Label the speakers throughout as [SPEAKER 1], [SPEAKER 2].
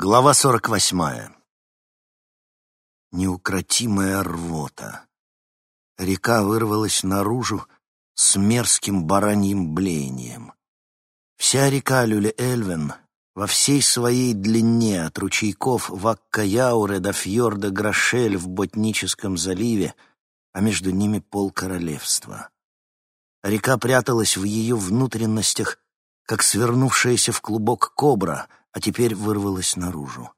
[SPEAKER 1] Глава сорок восьмая. Неукротимая рвота. Река вырвалась наружу с мерзким бараньим блеянием. Вся река Люле-Эльвен во всей своей длине от ручейков Ваккаяуре до фьорда Грошель в Ботническом заливе, а между ними пол королевства. Река пряталась в ее внутренностях, как свернувшаяся в клубок кобра — а теперь вырвалось наружу.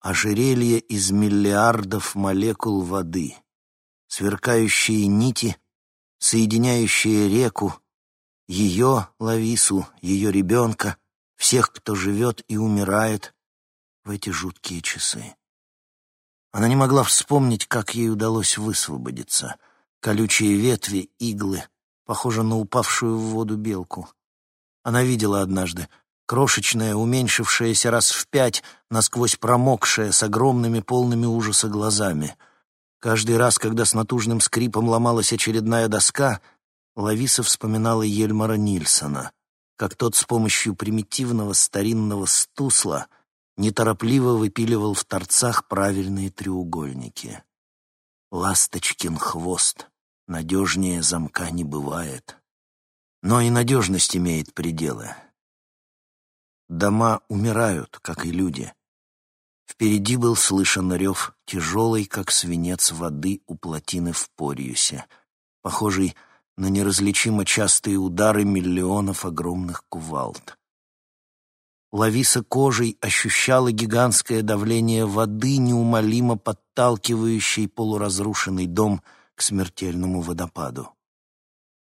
[SPEAKER 1] Ожерелье из миллиардов молекул воды, сверкающие нити, соединяющие реку, ее, Лавису, ее ребенка, всех, кто живет и умирает в эти жуткие часы. Она не могла вспомнить, как ей удалось высвободиться. Колючие ветви, иглы, похоже на упавшую в воду белку. Она видела однажды, крошечная, уменьшившаяся раз в пять, насквозь промокшая, с огромными полными ужаса глазами. Каждый раз, когда с натужным скрипом ломалась очередная доска, Лависа вспоминала Ельмара Нильсона, как тот с помощью примитивного старинного стусла неторопливо выпиливал в торцах правильные треугольники. Ласточкин хвост. Надежнее замка не бывает. Но и надежность имеет пределы. Дома умирают, как и люди. Впереди был слышен рев, тяжелый, как свинец воды у плотины в Пориусе, похожий на неразличимо частые удары миллионов огромных кувалд. Лависа кожей ощущала гигантское давление воды, неумолимо подталкивающей полуразрушенный дом к смертельному водопаду.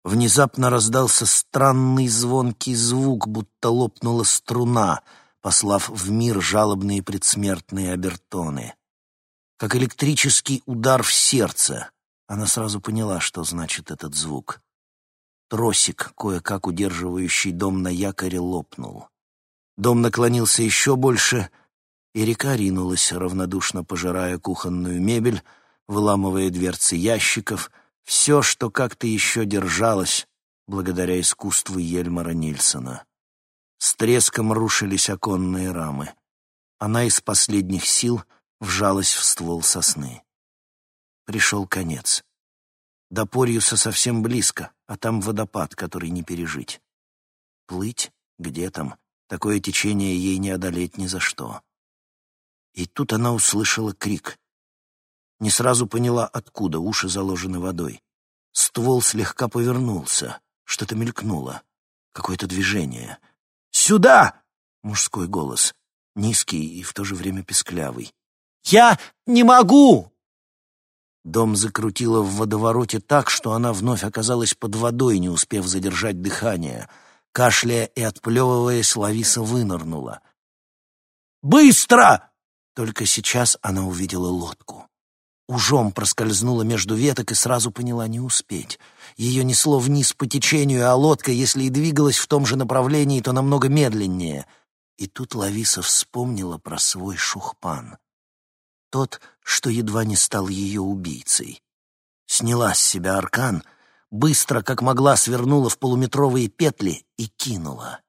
[SPEAKER 1] Внезапно раздался странный звонкий звук, будто лопнула струна, послав в мир жалобные предсмертные обертоны. Как электрический удар в сердце, она сразу поняла, что значит этот звук. Тросик, кое-как удерживающий дом на якоре, лопнул. Дом наклонился еще больше, и река ринулась, равнодушно пожирая кухонную мебель, выламывая дверцы ящиков — все, что как-то еще держалось, благодаря искусству Ельмара Нильсона. С треском рушились оконные рамы. Она из последних сил вжалась в ствол сосны. Пришел конец. До Порьюса совсем близко, а там водопад, который не пережить. Плыть? Где там? Такое течение ей не одолеть ни за что. И тут она услышала крик. Не сразу поняла, откуда уши заложены водой. Ствол слегка повернулся. Что-то мелькнуло. Какое-то движение. «Сюда!» — мужской голос. Низкий и в то же время песклявый. «Я не могу!» Дом закрутило в водовороте так, что она вновь оказалась под водой, не успев задержать дыхание. Кашляя и отплевываясь, Лависа вынырнула. «Быстро!» Только сейчас она увидела лодку. Ужом проскользнула между веток и сразу поняла не успеть. Ее несло вниз по течению, а лодка, если и двигалась в том же направлении, то намного медленнее. И тут Лависа вспомнила про свой шухпан. Тот, что едва не стал ее убийцей. Сняла с себя аркан, быстро, как могла, свернула в полуметровые петли и кинула.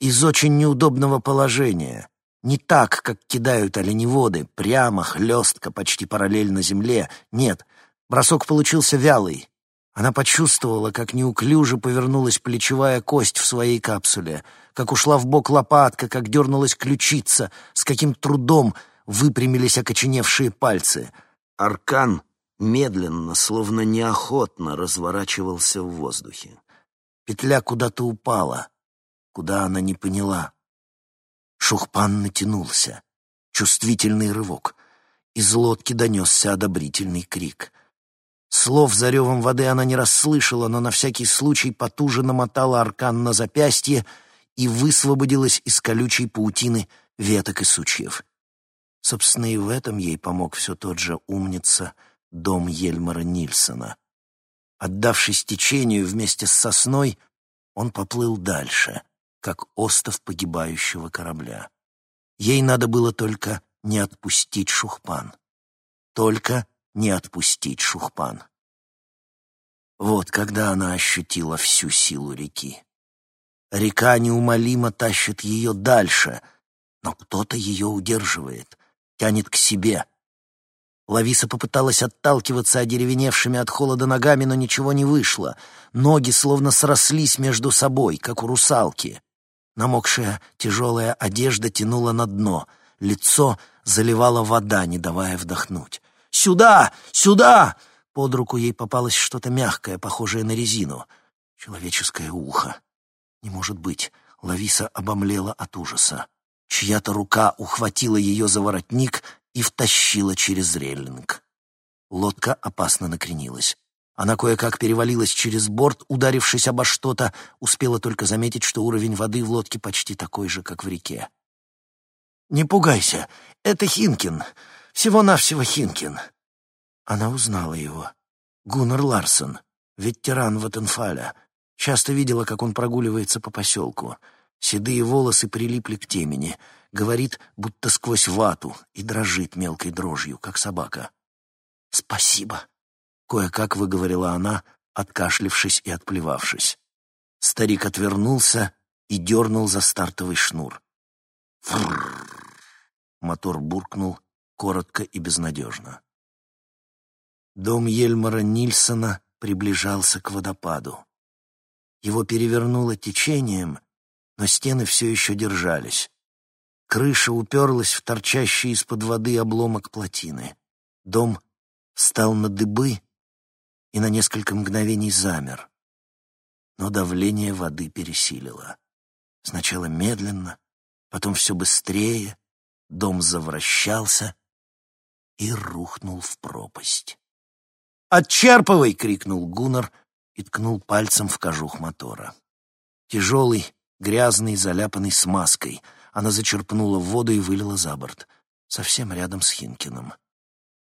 [SPEAKER 1] Из очень неудобного положения — не так, как кидают оленеводы, прямо, хлестко, почти параллельно земле. Нет, бросок получился вялый. Она почувствовала, как неуклюже повернулась плечевая кость в своей капсуле, как ушла в бок лопатка, как дернулась ключица, с каким трудом выпрямились окоченевшие пальцы. Аркан медленно, словно неохотно разворачивался в воздухе. Петля куда-то упала, куда она не поняла. Шухпан натянулся. Чувствительный рывок. Из лодки донесся одобрительный крик. Слов за ревом воды она не расслышала, но на всякий случай потуже намотала аркан на запястье и высвободилась из колючей паутины веток и сучьев. Собственно, и в этом ей помог все тот же умница дом Ельмара Нильсона. Отдавшись течению вместе с сосной, он поплыл дальше — как остов погибающего корабля. Ей надо было только не отпустить Шухпан. Только не отпустить Шухпан. Вот когда она ощутила всю силу реки. Река неумолимо тащит ее дальше, но кто-то ее удерживает, тянет к себе. Лависа попыталась отталкиваться одеревеневшими от холода ногами, но ничего не вышло. Ноги словно срослись между собой, как у русалки. Намокшая тяжелая одежда тянула на дно, лицо заливала вода, не давая вдохнуть. «Сюда! Сюда!» Под руку ей попалось что-то мягкое, похожее на резину. Человеческое ухо. Не может быть. Лависа обомлела от ужаса. Чья-то рука ухватила ее за воротник и втащила через реллинг. Лодка опасно накренилась. Она кое-как перевалилась через борт, ударившись обо что-то, успела только заметить, что уровень воды в лодке почти такой же, как в реке. «Не пугайся, это Хинкин, всего-навсего Хинкин». Она узнала его. Гуннар Ларсон, ветеран Ватенфаля. Часто видела, как он прогуливается по поселку. Седые волосы прилипли к темени. Говорит, будто сквозь вату, и дрожит мелкой дрожью, как собака. «Спасибо», — кое-как выговорила она, откашлившись и отплевавшись. Старик отвернулся и дернул за стартовый шнур. Мотор буркнул коротко и безнадежно. Дом Ельмара Нильсона приближался к водопаду. Его перевернуло течением, но стены все еще держались. Крыша уперлась в торчащий из-под воды обломок плотины. Дом встал на дыбы и на несколько мгновений замер. Но давление воды пересилило. Сначала медленно, потом все быстрее, дом завращался и рухнул в пропасть. «Отчерпывай!» — крикнул Гуннар и ткнул пальцем в кожух мотора. Тяжелый, грязный, заляпанный смазкой. Она зачерпнула воду и вылила за борт, совсем рядом с Хинкиным.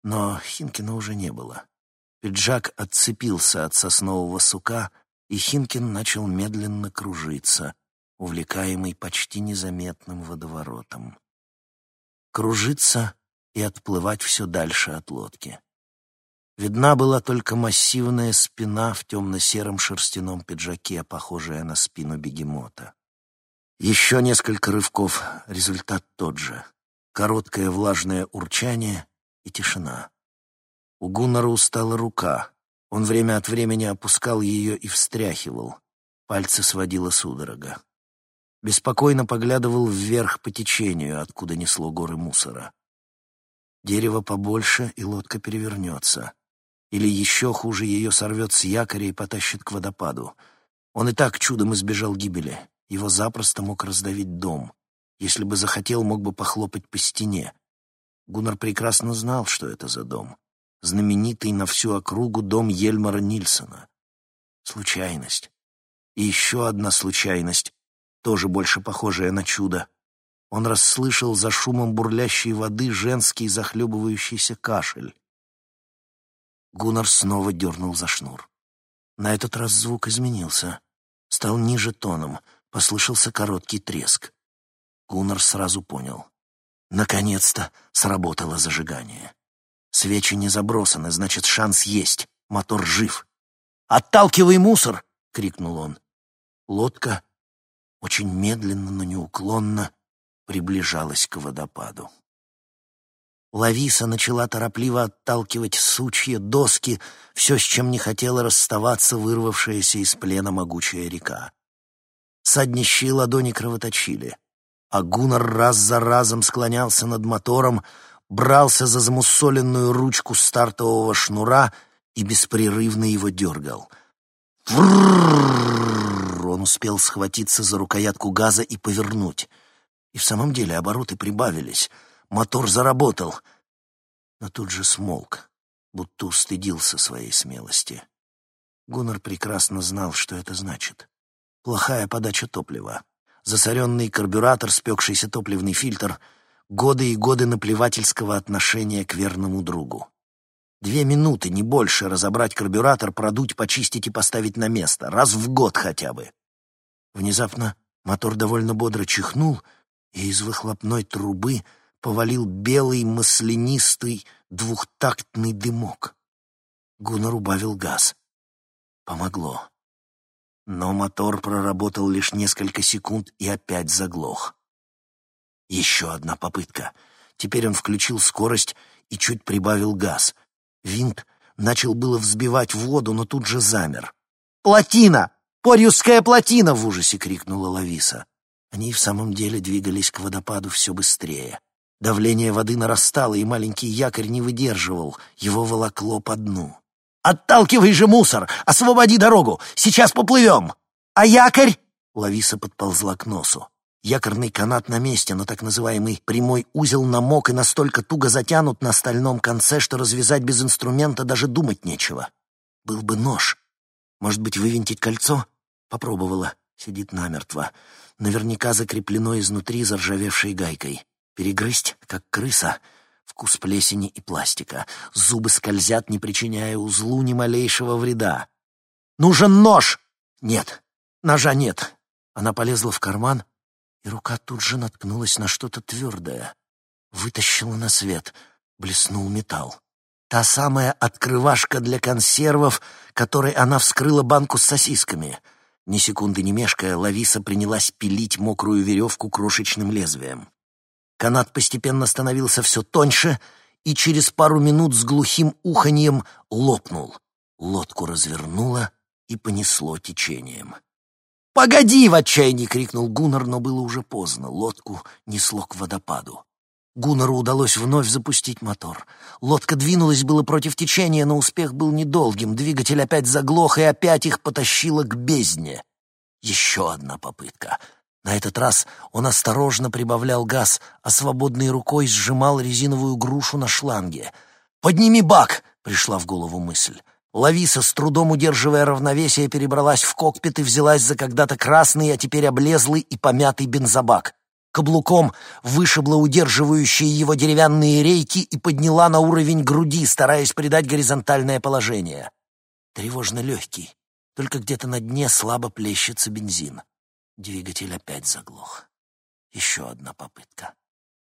[SPEAKER 1] Но Хинкина уже не было. Пиджак отцепился от соснового сука, и Хинкин начал медленно кружиться, увлекаемый почти незаметным водоворотом. Кружиться и отплывать все дальше от лодки. Видна была только массивная спина в темно-сером шерстяном пиджаке, похожая на спину бегемота. Еще несколько рывков, результат тот же. Короткое влажное урчание и тишина. У Гуннара устала рука. Он время от времени опускал ее и встряхивал. Пальцы сводила судорога. Беспокойно поглядывал вверх по течению, откуда несло горы мусора. Дерево побольше, и лодка перевернется. Или еще хуже, ее сорвет с якоря и потащит к водопаду. Он и так чудом избежал гибели. Его запросто мог раздавить дом. Если бы захотел, мог бы похлопать по стене. Гуннар прекрасно знал, что это за дом. Знаменитый на всю округу дом Ельмара Нильсона. Случайность. И еще одна случайность, тоже больше похожая на чудо. Он расслышал за шумом бурлящей воды женский захлебывающийся кашель. Гуннар снова дернул за шнур. На этот раз звук изменился. Стал ниже тоном, послышался короткий треск. Гуннар сразу понял. Наконец-то сработало зажигание. Свечи не забросаны, значит, шанс есть. Мотор жив. «Отталкивай мусор!» — крикнул он. Лодка очень медленно, но неуклонно приближалась к водопаду. Лависа начала торопливо отталкивать сучья, доски, все, с чем не хотела расставаться вырвавшаяся из плена могучая река. Саднищие ладони кровоточили, а Гуннар раз за разом склонялся над мотором, брался за замусоленную ручку стартового шнура и беспрерывно его дергал. Он успел схватиться за рукоятку газа и повернуть. И в самом деле обороты прибавились — Мотор заработал, но тут же смолк, будто устыдился своей смелости. Гуннар прекрасно знал, что это значит. Плохая подача топлива, засоренный карбюратор, спекшийся топливный фильтр, годы и годы наплевательского отношения к верному другу. Две минуты, не больше, разобрать карбюратор, продуть, почистить и поставить на место. Раз в год хотя бы. Внезапно мотор довольно бодро чихнул, и из выхлопной трубы повалил белый маслянистый двухтактный дымок. Гуннар убавил газ. Помогло. Но мотор проработал лишь несколько секунд и опять заглох. Еще одна попытка. Теперь он включил скорость и чуть прибавил газ. Винт начал было взбивать воду, но тут же замер. «Плотина! Порьюская плотина!» — в ужасе крикнула Лависа. Они в самом деле двигались к водопаду все быстрее. Давление воды нарастало, и маленький якорь не выдерживал, его волокло по дну. «Отталкивай же мусор! Освободи дорогу! Сейчас поплывем!» «А якорь?» Лависа подползла к носу. Якорный канат на месте, но так называемый прямой узел намок и настолько туго затянут на стальном конце, что развязать без инструмента даже думать нечего. Был бы нож. Может быть, вывинтить кольцо? Попробовала. Сидит намертво. Наверняка закреплено изнутри заржавевшей гайкой. Перегрызть, как крыса. Вкус плесени и пластика. Зубы скользят, не причиняя узлу ни малейшего вреда. «Нужен нож!» «Нет, ножа нет». Она полезла в карман, и рука тут же наткнулась на что-то твердое. Вытащила на свет, блеснул металл. Та самая открывашка для консервов, которой она вскрыла банку с сосисками. Ни секунды не мешкая, Лависа принялась пилить мокрую веревку крошечным лезвием. Канат постепенно становился все тоньше, и через пару минут с глухим уханьем лопнул. Лодку развернуло и понесло течением. «Погоди!» — в отчаянии крикнул Гуннар, но было уже поздно. Лодку несло к водопаду. Гуннару удалось вновь запустить мотор. Лодка двинулась было против течения, но успех был недолгим. Двигатель опять заглох, и опять их потащило к бездне. Еще одна попытка. На этот раз он осторожно прибавлял газ, а свободной рукой сжимал резиновую грушу на шланге. «Подними бак!» — пришла в голову мысль. Лависа, с трудом удерживая равновесие, перебралась в кокпит и взялась за когда-то красный, а теперь облезлый и помятый бензобак. Каблуком вышибла удерживающие его деревянные рейки и подняла на уровень груди, стараясь придать горизонтальное положение. Тревожно легкий, только где-то на дне слабо плещется бензин. Двигатель опять заглох. Еще одна попытка.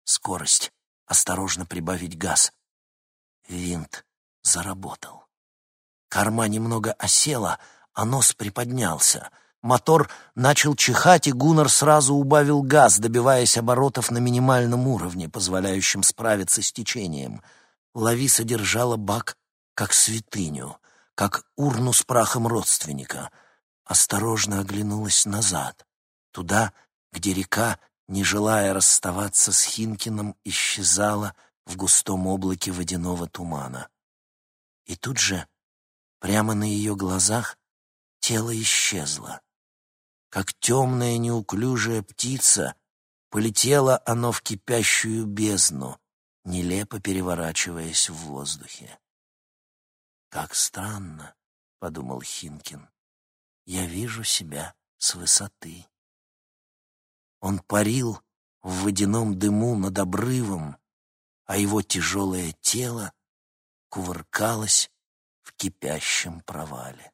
[SPEAKER 1] Скорость. Осторожно прибавить газ. Винт заработал. Корма немного осела, а нос приподнялся. Мотор начал чихать, и Гуннар сразу убавил газ, добиваясь оборотов на минимальном уровне, позволяющем справиться с течением. Лави содержала бак как святыню, как урну с прахом родственника. Осторожно оглянулась назад, туда, где река, не желая расставаться с Хинкиным, исчезала в густом облаке водяного тумана. И тут же Прямо на ее глазах тело исчезло. Как темная неуклюжая птица, полетело оно в кипящую бездну, нелепо переворачиваясь в воздухе. «Как странно», — подумал Хинкин, — «я вижу себя с высоты». Он парил в водяном дыму над обрывом, а его тяжелое тело кувыркалось в кипящем провале.